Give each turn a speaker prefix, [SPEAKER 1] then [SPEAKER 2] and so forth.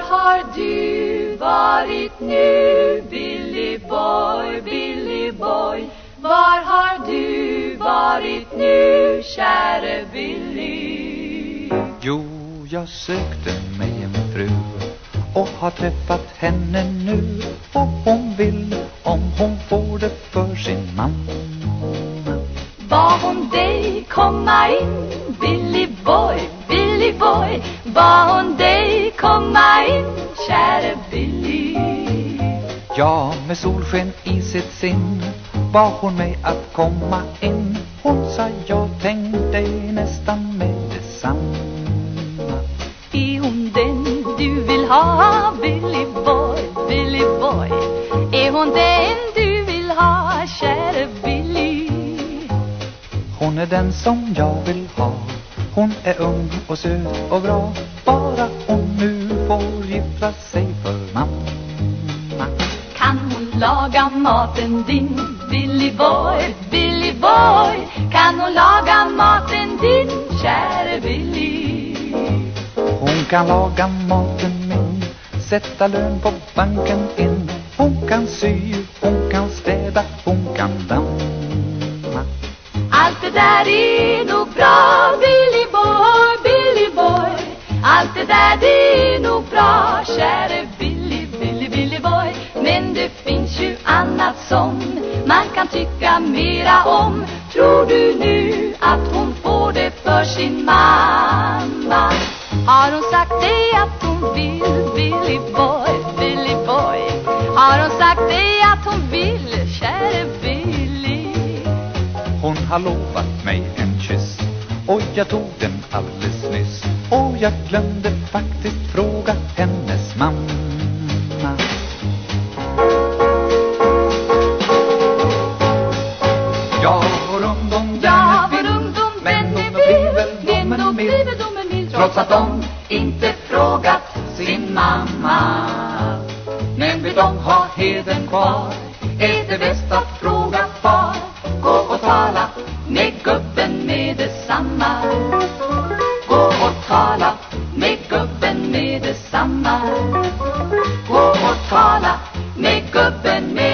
[SPEAKER 1] har du varit nu? Billy boy, Billy boy Var har du varit nu, käre Billy?
[SPEAKER 2] Jo, jag sökte mig en fru och har träffat henne nu Och hon vill, om hon får det för sin man
[SPEAKER 1] Bad hon dig komma in, Billy boy, Billy boy Bad hon dig komma
[SPEAKER 2] Ja, med solsken i sitt sinn bad hon mig att komma in. Hon sa jag tänk dig nästan med detsamma.
[SPEAKER 1] Är hon den du vill ha Billy boy, Billy boy? Är hon den du vill ha Käre Billy?
[SPEAKER 2] Hon är den som jag vill ha. Hon är ung och söt och bra. Bara hon nu får gifta sig för mamma
[SPEAKER 1] laga maten din Billy boy, Billy boy Kan hon laga maten din Käre Billy
[SPEAKER 2] Hon kan laga maten min Sätta lön på banken in. Hon kan sy, hon kan städa Hon kan damma.
[SPEAKER 1] Allt det där är nog bra Billy boy, Billy boy Allt det där är nog bra Käre som Man kan tycka mera om. Tror du nu att hon får det för sin mamma? Har hon sagt dig att hon vill Billy boy, Billy boy? Har hon sagt dig att hon vill Käre Billy?
[SPEAKER 2] Hon har lovat mig en kyss Och jag tog den alldeles nyss. Och jag glömde faktiskt fråga hennes mamma trots att de inte frågat sin mamma. Men vill de ha heden kvar är det bäst att fråga far. Gå och tala
[SPEAKER 1] med gubben med detsamma.
[SPEAKER 2] Gå och tala
[SPEAKER 1] med gubben med detsamma. Gå och tala med gubben med